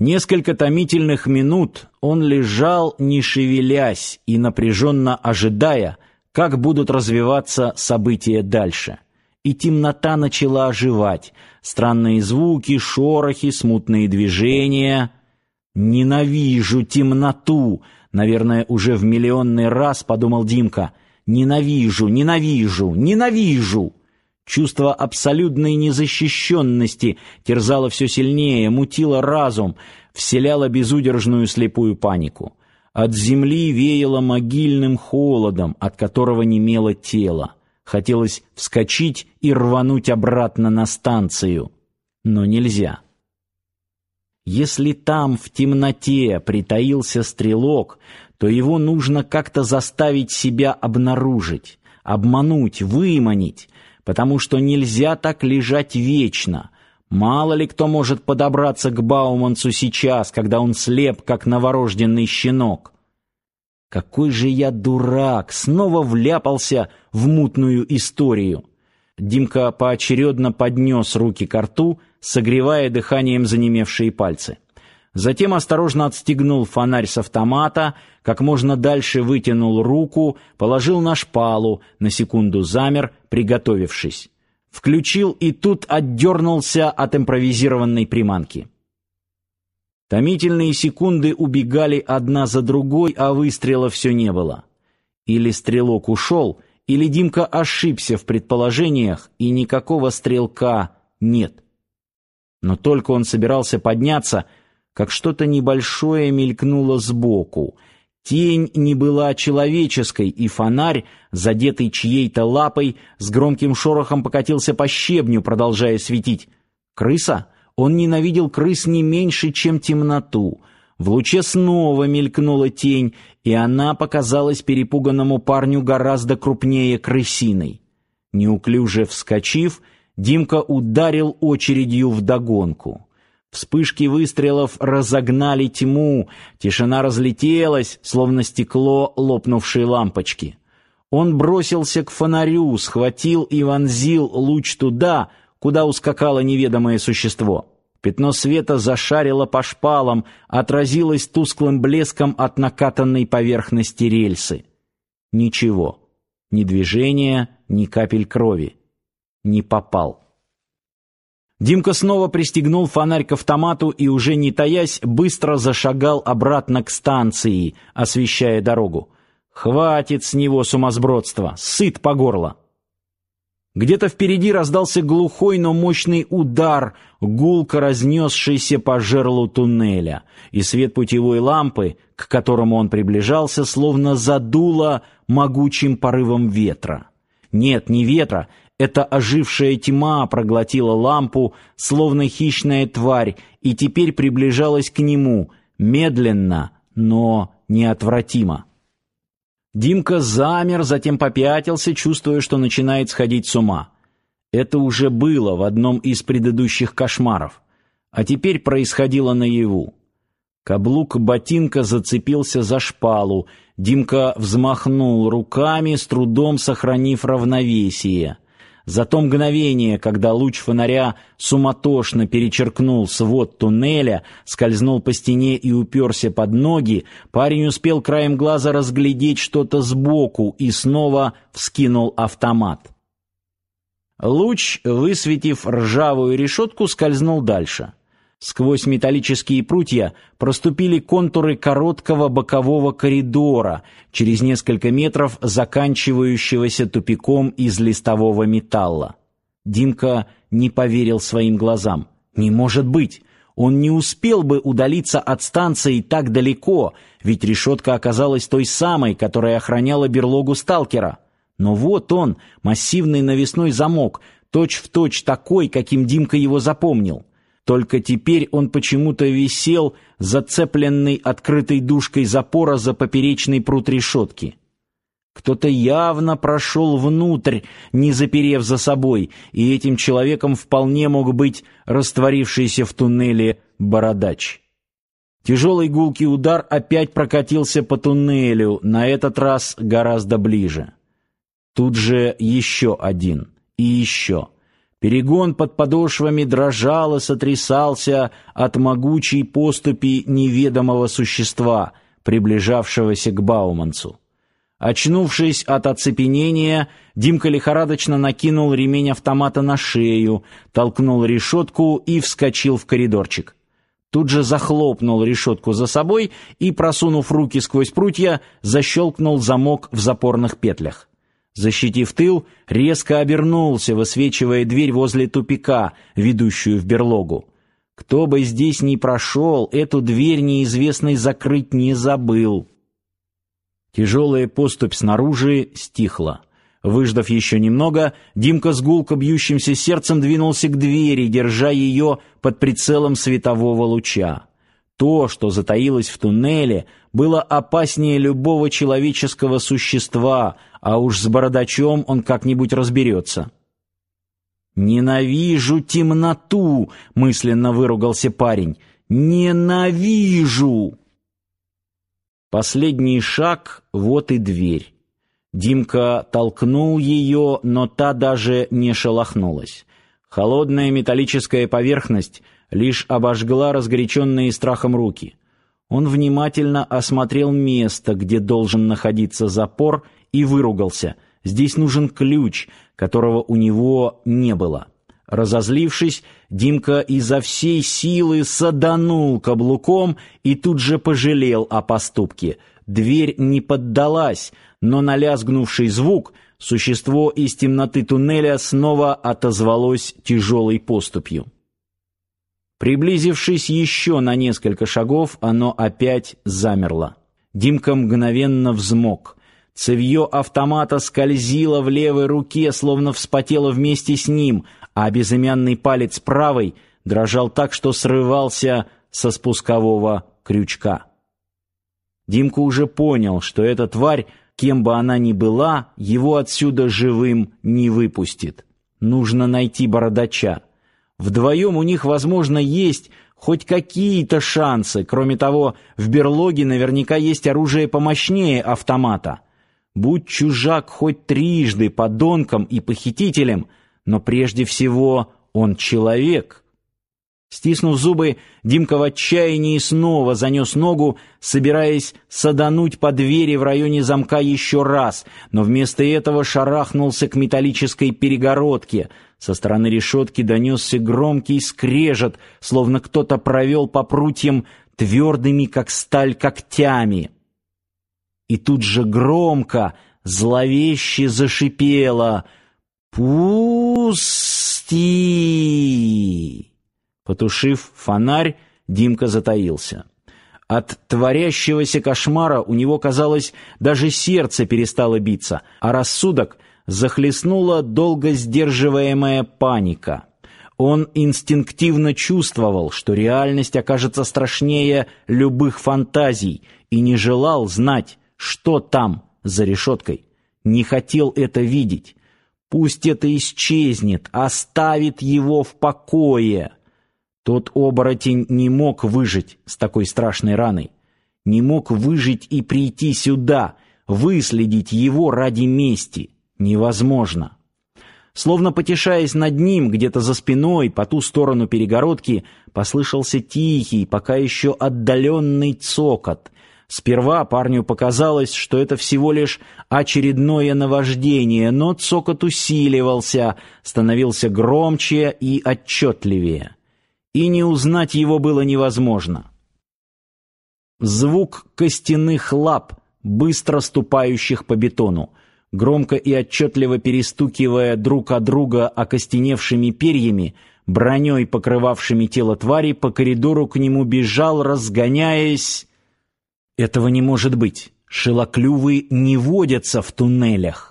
Несколько томительных минут он лежал, не шевелясь и напряженно ожидая, как будут развиваться события дальше. И темнота начала оживать, странные звуки, шорохи, смутные движения. Ненавижу темноту, наверное, уже в миллионный раз подумал Димка. Ненавижу, ненавижу, ненавижу. Чувство абсолютной незащищенности терзало все сильнее, мутило разум, вселяло безудержную слепую панику. От земли веяло могильным холодом, от которого немело тело. Хотелось вскочить и рвануть обратно на станцию, но нельзя. Если там в темноте притаился стрелок, то его нужно как-то заставить себя обнаружить, обмануть, выманить, потому что нельзя так лежать вечно. Мало ли кто может подобраться к Бауманцу сейчас, когда он слеп, как новорожденный щенок. Какой же я дурак, снова вляпался в мутную историю. Димка поочередно поднес руки к рту, согревая дыханием занемевшие пальцы. Затем осторожно отстегнул фонарь с автомата, как можно дальше вытянул руку, положил на шпалу, на секунду замер, приготовившись. Включил и тут отдернулся от импровизированной приманки. Томительные секунды убегали одна за другой, а выстрела все не было. Или стрелок ушел, или Димка ошибся в предположениях, и никакого стрелка нет. Но только он собирался подняться, как что-то небольшое мелькнуло сбоку. Тень не была человеческой, и фонарь, задетый чьей-то лапой, с громким шорохом покатился по щебню, продолжая светить. Крыса? Он ненавидел крыс не меньше, чем темноту. В луче снова мелькнула тень, и она показалась перепуганному парню гораздо крупнее крысиной. Неуклюже вскочив, Димка ударил очередью вдогонку. Вспышки выстрелов разогнали тьму, тишина разлетелась, словно стекло лопнувшей лампочки. Он бросился к фонарю, схватил и вонзил луч туда, куда ускакало неведомое существо. Пятно света зашарило по шпалам, отразилось тусклым блеском от накатанной поверхности рельсы. Ничего. Ни движения, ни капель крови. Не попал. Димка снова пристегнул фонарь к автомату и уже не таясь быстро зашагал обратно к станции, освещая дорогу. Хватит с него сумасбродства, сыт по горло. Где-то впереди раздался глухой, но мощный удар, гулко разнесшийся по жерлу туннеля, и свет путевой лампы, к которому он приближался, словно задуло могучим порывом ветра. Нет, не ветра, эта ожившая тьма проглотила лампу, словно хищная тварь, и теперь приближалась к нему, медленно, но неотвратимо. Димка замер, затем попятился, чувствуя, что начинает сходить с ума. Это уже было в одном из предыдущих кошмаров, а теперь происходило наяву. Каблук ботинка зацепился за шпалу. Димка взмахнул руками, с трудом сохранив равновесие. За то мгновение, когда луч фонаря суматошно перечеркнул свод туннеля, скользнул по стене и уперся под ноги, парень успел краем глаза разглядеть что-то сбоку и снова вскинул автомат. Луч, высветив ржавую решетку, скользнул дальше. Сквозь металлические прутья проступили контуры короткого бокового коридора, через несколько метров заканчивающегося тупиком из листового металла. Димка не поверил своим глазам. Не может быть! Он не успел бы удалиться от станции так далеко, ведь решетка оказалась той самой, которая охраняла берлогу сталкера. Но вот он, массивный навесной замок, точь-в-точь такой, каким Димка его запомнил. Только теперь он почему-то висел, зацепленный открытой дужкой запора за поперечный прут решетки. Кто-то явно прошел внутрь, не заперев за собой, и этим человеком вполне мог быть растворившийся в туннеле бородач. Тяжелый гулкий удар опять прокатился по туннелю, на этот раз гораздо ближе. Тут же еще один, и еще. Перегон под подошвами дрожал и сотрясался от могучей поступи неведомого существа, приближавшегося к Бауманцу. Очнувшись от оцепенения, Димка лихорадочно накинул ремень автомата на шею, толкнул решетку и вскочил в коридорчик. Тут же захлопнул решетку за собой и, просунув руки сквозь прутья, защелкнул замок в запорных петлях. Защитив тыл, резко обернулся, высвечивая дверь возле тупика, ведущую в берлогу. Кто бы здесь ни прошел, эту дверь неизвестный закрыть не забыл. Тяжелая поступь снаружи стихла. Выждав еще немного, Димка с гулко бьющимся сердцем двинулся к двери, держа ее под прицелом светового луча. То, что затаилось в туннеле, было опаснее любого человеческого существа, а уж с бородачом он как-нибудь разберется. «Ненавижу темноту!» — мысленно выругался парень. «Ненавижу!» Последний шаг — вот и дверь. Димка толкнул ее, но та даже не шелохнулась. Холодная металлическая поверхность лишь обожгла разгоряченные страхом руки. Он внимательно осмотрел место, где должен находиться запор, и выругался. Здесь нужен ключ, которого у него не было. Разозлившись, Димка изо всей силы саданул каблуком и тут же пожалел о поступке. Дверь не поддалась, но на лязгнувший звук существо из темноты туннеля снова отозвалось тяжелой поступью. Приблизившись еще на несколько шагов, оно опять замерло. Димка мгновенно взмок. Цевье автомата скользило в левой руке, словно вспотело вместе с ним, а безымянный палец правой дрожал так, что срывался со спускового крючка. Димка уже понял, что эта тварь, кем бы она ни была, его отсюда живым не выпустит. Нужно найти бородача. Вдвоем у них, возможно, есть хоть какие-то шансы. Кроме того, в берлоге наверняка есть оружие помощнее автомата. Будь чужак хоть трижды подонком и похитителем, но прежде всего он человек. Стиснув зубы, Димка в отчаянии снова занес ногу, собираясь садануть по двери в районе замка еще раз, но вместо этого шарахнулся к металлической перегородке. Со стороны решетки донесся громкий скрежет, словно кто-то провел по прутьям твердыми, как сталь, когтями. И тут же громко, зловеще зашипело «Пусти!» Потушив фонарь, Димка затаился. От творящегося кошмара у него, казалось, даже сердце перестало биться, а рассудок захлестнула долго сдерживаемая паника. Он инстинктивно чувствовал, что реальность окажется страшнее любых фантазий, и не желал знать, что там за решеткой. Не хотел это видеть. Пусть это исчезнет, оставит его в покое. Тот оборотень не мог выжить с такой страшной раной, не мог выжить и прийти сюда, выследить его ради мести. Невозможно. Словно потешаясь над ним, где-то за спиной, по ту сторону перегородки, послышался тихий, пока еще отдаленный цокот. Сперва парню показалось, что это всего лишь очередное наваждение, но цокот усиливался, становился громче и отчетливее и не узнать его было невозможно. Звук костяных лап, быстро ступающих по бетону, громко и отчетливо перестукивая друг о друга окостеневшими перьями, броней покрывавшими тело твари, по коридору к нему бежал, разгоняясь. Этого не может быть. Шелоклювы не водятся в туннелях.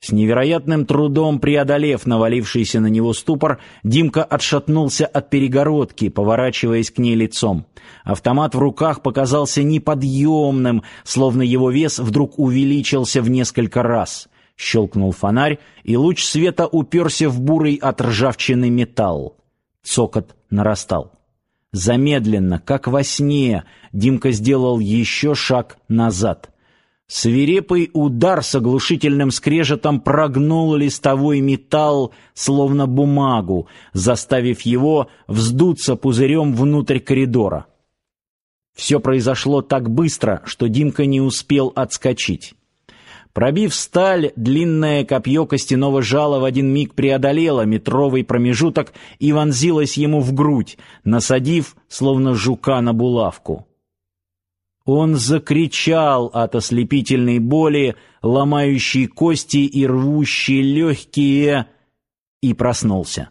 С невероятным трудом преодолев навалившийся на него ступор, Димка отшатнулся от перегородки, поворачиваясь к ней лицом. Автомат в руках показался неподъемным, словно его вес вдруг увеличился в несколько раз. Щелкнул фонарь, и луч света уперся в бурый от ржавчины металл. Цокот нарастал. Замедленно, как во сне, Димка сделал еще шаг назад — Свирепый удар с оглушительным скрежетом прогнул листовой металл, словно бумагу, заставив его вздуться пузырем внутрь коридора. Все произошло так быстро, что Димка не успел отскочить. Пробив сталь, длинное копье костяного жала в один миг преодолело метровый промежуток и вонзилось ему в грудь, насадив, словно жука на булавку. Он закричал от ослепительной боли, ломающей кости и рвущей легкие, и проснулся.